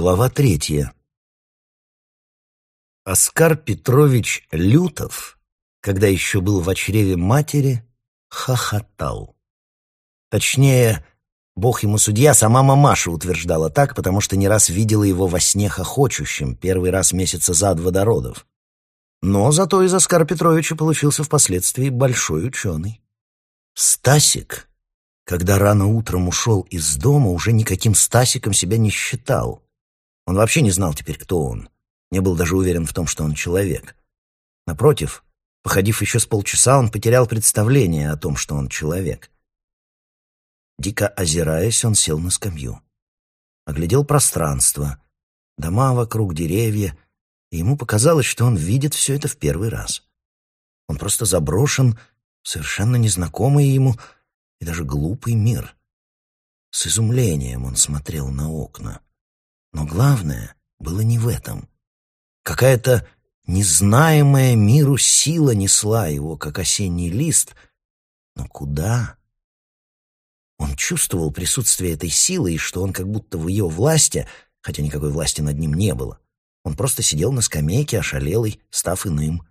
Глава третья. Оскар Петрович Лютов, когда еще был в чреве матери, хохотал. Точнее, бог ему судья, сама мамаша утверждала так, потому что не раз видела его во сне хохочущим, первый раз месяца за два до родов. Но зато из Оскара Петровича получился впоследствии большой ученый. Стасик, когда рано утром ушел из дома, уже никаким Стасиком себя не считал. Он вообще не знал теперь, кто он. Не был даже уверен в том, что он человек. Напротив, походив еще с полчаса, он потерял представление о том, что он человек. Дико озираясь, он сел на скамью. Оглядел пространство, дома вокруг, деревья, и ему показалось, что он видит все это в первый раз. Он просто заброшен, совершенно незнакомый ему и даже глупый мир. С изумлением он смотрел на окна. Но главное было не в этом. Какая-то незнаемая миру сила несла его, как осенний лист. Но куда? Он чувствовал присутствие этой силы, и что он как будто в ее власти, хотя никакой власти над ним не было. Он просто сидел на скамейке, ошалелый, став иным.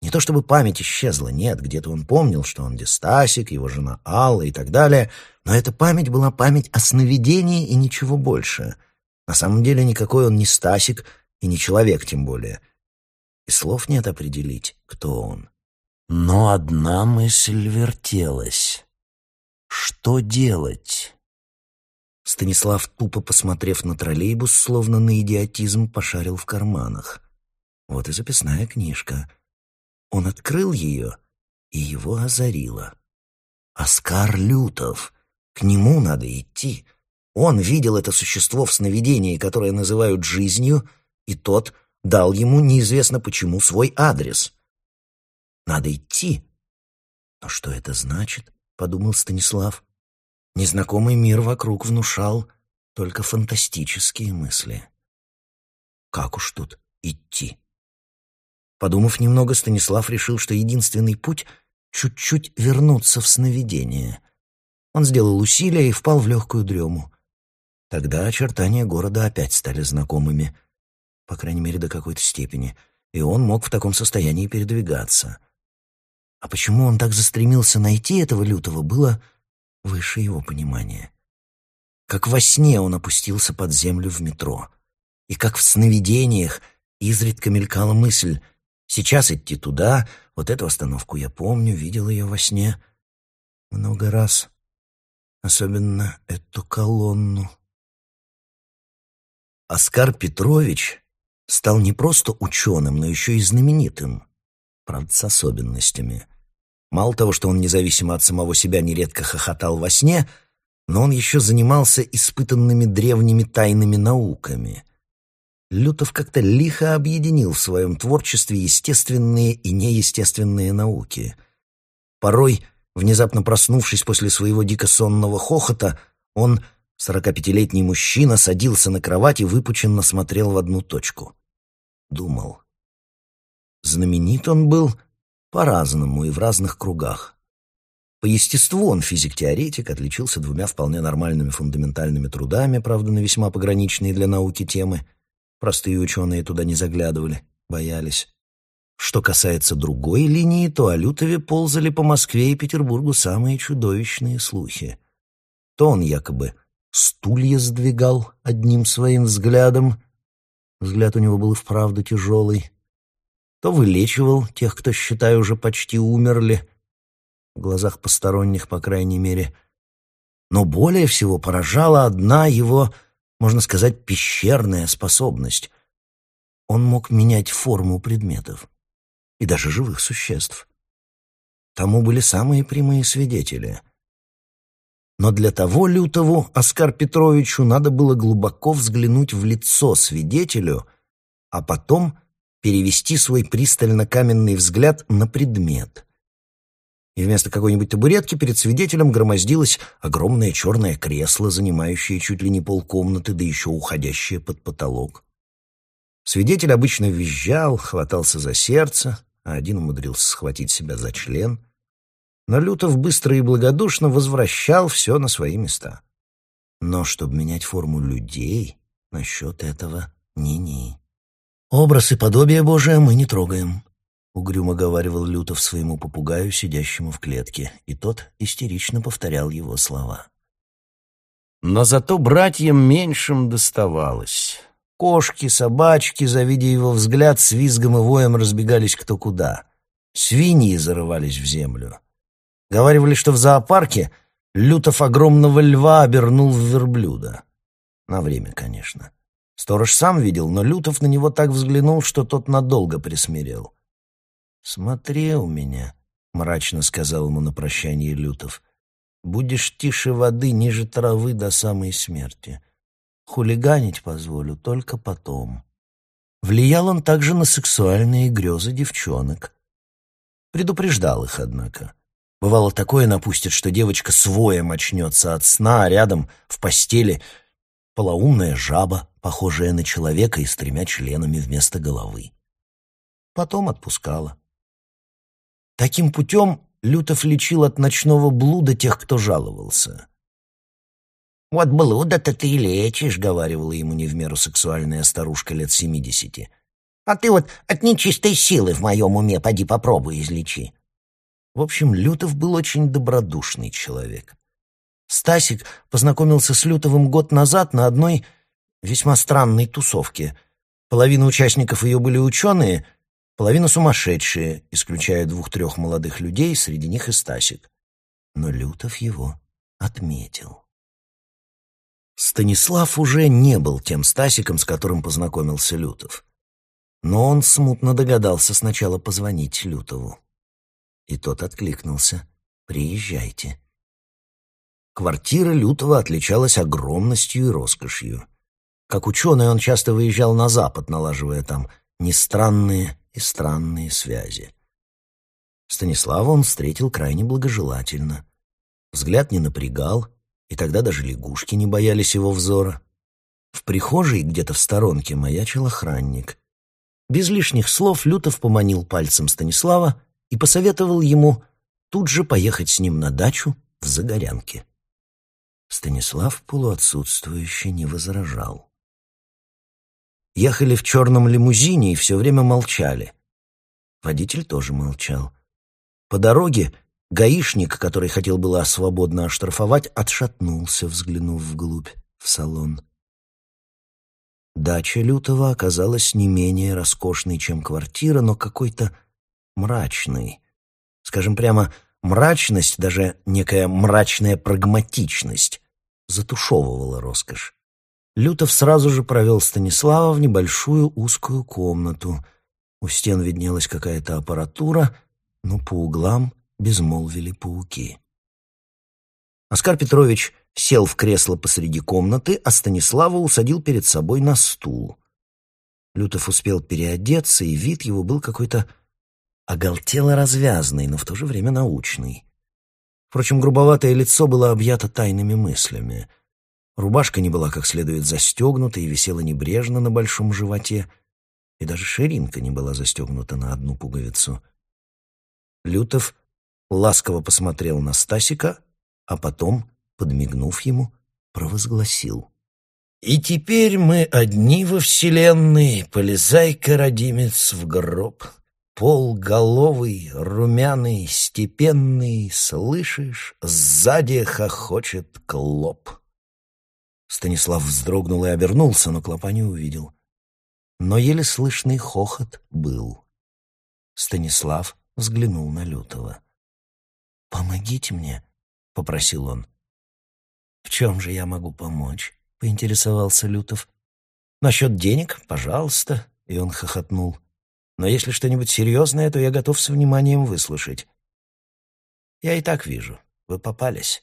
Не то чтобы память исчезла, нет, где-то он помнил, что он Дистасик, его жена Алла и так далее, но эта память была память о сновидении и ничего больше — на самом деле никакой он не Стасик и не человек тем более. И слов нет определить, кто он. Но одна мысль вертелась. Что делать? Станислав, тупо посмотрев на троллейбус, словно на идиотизм, пошарил в карманах. Вот и записная книжка. Он открыл ее, и его озарило. «Оскар Лютов! К нему надо идти!» Он видел это существо в сновидении, которое называют жизнью, и тот дал ему неизвестно почему свой адрес. Надо идти. Но что это значит? подумал Станислав. Незнакомый мир вокруг внушал только фантастические мысли. Как уж тут идти? Подумав немного, Станислав решил, что единственный путь — чуть-чуть вернуться в сновидение. Он сделал усилие и впал в легкую дрему. Тогда очертания города опять стали знакомыми, по крайней мере, до какой-то степени, и он мог в таком состоянии передвигаться. А почему он так застремился найти этого лютого, было выше его понимания. Как во сне он опустился под землю в метро, и как в сновидениях изредка мелькала мысль «Сейчас идти туда, вот эту остановку я помню, видел ее во сне много раз, особенно эту колонну». Оскар Петрович стал не просто ученым, но еще и знаменитым, правда, с особенностями. Мало того, что он независимо от самого себя нередко хохотал во сне, но он еще занимался испытанными древними тайными науками. Лютов как-то лихо объединил в своем творчестве естественные и неестественные науки. Порой, внезапно проснувшись после своего дико сонного хохота, он Сорокапятилетний мужчина садился на кровать и выпученно смотрел в одну точку. Думал. Знаменит он был по-разному и в разных кругах. По естеству он физик-теоретик, отличился двумя вполне нормальными фундаментальными трудами, правда, на весьма пограничные для науки темы. Простые ученые туда не заглядывали, боялись. Что касается другой линии, то о Лютове ползали по Москве и Петербургу самые чудовищные слухи. То он якобы стулья сдвигал одним своим взглядом. Взгляд у него был и вправду тяжелый. То вылечивал тех, кто, считаю, уже почти умерли, в глазах посторонних, по крайней мере. Но более всего поражала одна его, можно сказать, пещерная способность. Он мог менять форму предметов и даже живых существ. Тому были самые прямые свидетели — но для того Лютову, Оскар Петровичу, надо было глубоко взглянуть в лицо свидетелю, а потом перевести свой пристально-каменный взгляд на предмет. И вместо какой-нибудь табуретки перед свидетелем громоздилось огромное черное кресло, занимающее чуть ли не полкомнаты, да еще уходящее под потолок. Свидетель обычно визжал, хватался за сердце, а один умудрился схватить себя за член — но Лютов быстро и благодушно возвращал все на свои места. Но чтобы менять форму людей, Насчет этого ни-ни. Образ и подобие Божие мы не трогаем. — угрюмо говаривал Лютов своему попугаю, сидящему в клетке, и тот истерично повторял его слова. Но зато братьям меньшим доставалось. Кошки, собачки, завидя его взгляд, с визгом и воем разбегались кто куда. Свиньи зарывались в землю. Говаривали, что в зоопарке Лютов огромного льва обернул в верблюда. На время, конечно. Сторож сам видел, но Лютов на него так взглянул, что тот надолго присмирел. «Смотри у меня», — мрачно сказал ему на прощание Лютов. «Будешь тише воды, ниже травы до самой смерти. Хулиганить позволю только потом». Влиял он также на сексуальные грезы девчонок. Предупреждал их, однако. Бывало такое напустит, что девочка своем очнется от сна, а рядом, в постели, полоумная жаба, похожая на человека и с тремя членами вместо головы. Потом отпускала. Таким путем Лютов лечил от ночного блуда тех, кто жаловался. «Вот блуда-то ты и лечишь», — говаривала ему не в меру сексуальная старушка лет семидесяти. «А ты вот от нечистой силы в моем уме поди попробуй излечи». В общем, Лютов был очень добродушный человек. Стасик познакомился с Лютовым год назад на одной весьма странной тусовке. Половина участников ее были ученые — Половина сумасшедшие, исключая двух-трех молодых людей, среди них и Стасик. Но Лютов его отметил. Станислав уже не был тем Стасиком, с которым познакомился Лютов. Но он смутно догадался сначала позвонить Лютову. И тот откликнулся. «Приезжайте». Квартира Лютова отличалась огромностью и роскошью. Как ученый он часто выезжал на Запад, налаживая там нестранные и странные связи. Станислава он встретил крайне благожелательно. Взгляд не напрягал, и тогда даже лягушки не боялись его взора. В прихожей где-то в сторонке маячил охранник. Без лишних слов Лютов поманил пальцем Станислава и посоветовал ему тут же поехать с ним на дачу в Загорянке. Станислав полуотсутствующе не возражал. Ехали в черном лимузине и все время молчали. Водитель тоже молчал. По дороге гаишник, который хотел было свободно оштрафовать, отшатнулся, взглянув вглубь, в салон. Дача Лютова оказалась не менее роскошной, чем квартира, но какой-то мрачной. Скажем прямо, мрачность, даже некая мрачная прагматичность, затушевывала роскошь. Лютов сразу же провел Станислава в небольшую узкую комнату. У стен виднелась какая-то аппаратура, но по углам безмолвили пауки. Оскар Петрович сел в кресло посреди комнаты, а Станислава усадил перед собой на стул. Лютов успел переодеться, и вид его был какой-то оголтело развязный, но в то же время научный. Впрочем, грубоватое лицо было объято тайными мыслями — Рубашка не была как следует застегнута и висела небрежно на большом животе, и даже ширинка не была застегнута на одну пуговицу. Лютов ласково посмотрел на Стасика, а потом, подмигнув ему, провозгласил. «И теперь мы одни во вселенной, полезай-ка, родимец, в гроб. Полголовый, румяный, степенный, слышишь, сзади хохочет клоп». Станислав вздрогнул и обернулся, но клопа не увидел. Но еле слышный хохот был. Станислав взглянул на Лютого. «Помогите мне», — попросил он. «В чем же я могу помочь?» — поинтересовался Лютов. «Насчет денег, пожалуйста», — и он хохотнул. «Но если что-нибудь серьезное, то я готов с вниманием выслушать». «Я и так вижу. Вы попались».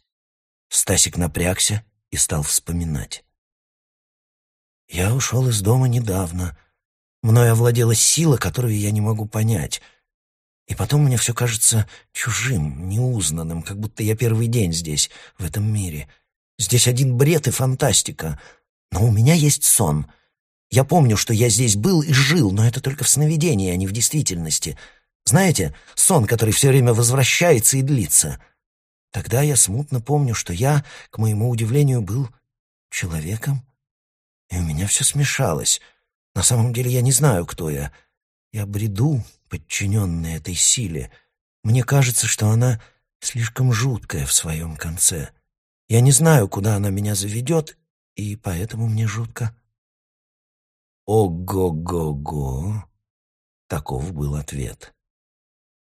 Стасик напрягся, и стал вспоминать. «Я ушел из дома недавно. Мною овладела сила, которую я не могу понять. И потом мне все кажется чужим, неузнанным, как будто я первый день здесь, в этом мире. Здесь один бред и фантастика. Но у меня есть сон. Я помню, что я здесь был и жил, но это только в сновидении, а не в действительности. Знаете, сон, который все время возвращается и длится». Тогда я смутно помню, что я, к моему удивлению, был человеком. и у меня все смешалось. На самом деле я не знаю, кто я. Я бреду, подчиненный этой силе. Мне кажется, что она слишком жуткая в своем конце. Я не знаю, куда она меня заведет, и поэтому мне жутко. «Ого-го-го!» — таков был ответ.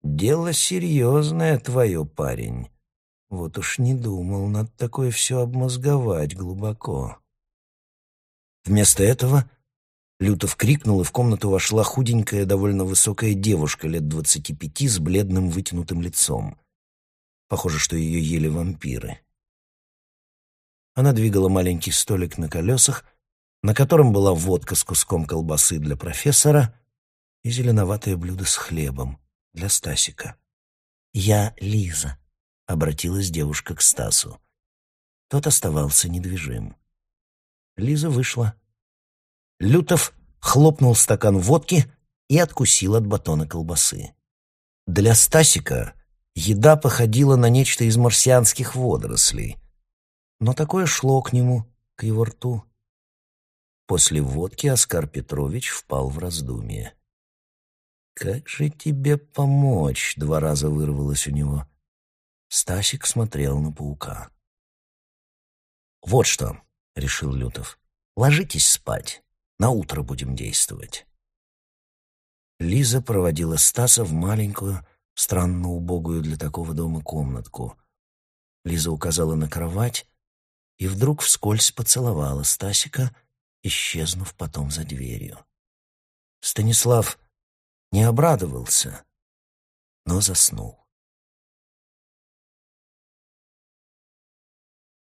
«Дело серьезное твое, парень. Вот уж не думал, надо такое все обмозговать глубоко». Вместо этого Лютов крикнул, и в комнату вошла худенькая, довольно высокая девушка лет двадцати пяти с бледным вытянутым лицом. Похоже, что ее ели вампиры. Она двигала маленький столик на колесах, на котором была водка с куском колбасы для профессора и зеленоватое блюдо с хлебом для Стасика. «Я Лиза», — обратилась девушка к Стасу. Тот оставался недвижим. Лиза вышла. Лютов хлопнул стакан водки и откусил от батона колбасы. Для Стасика еда походила на нечто из марсианских водорослей — но такое шло к нему, к его рту. После водки Оскар Петрович впал в раздумье. «Как же тебе помочь?» — два раза вырвалось у него. Стасик смотрел на паука. «Вот что», — решил Лютов, — «ложитесь спать. На утро будем действовать». Лиза проводила Стаса в маленькую, странно убогую для такого дома комнатку. Лиза указала на кровать, и вдруг вскользь поцеловала Стасика, исчезнув потом за дверью. Станислав не обрадовался, но заснул.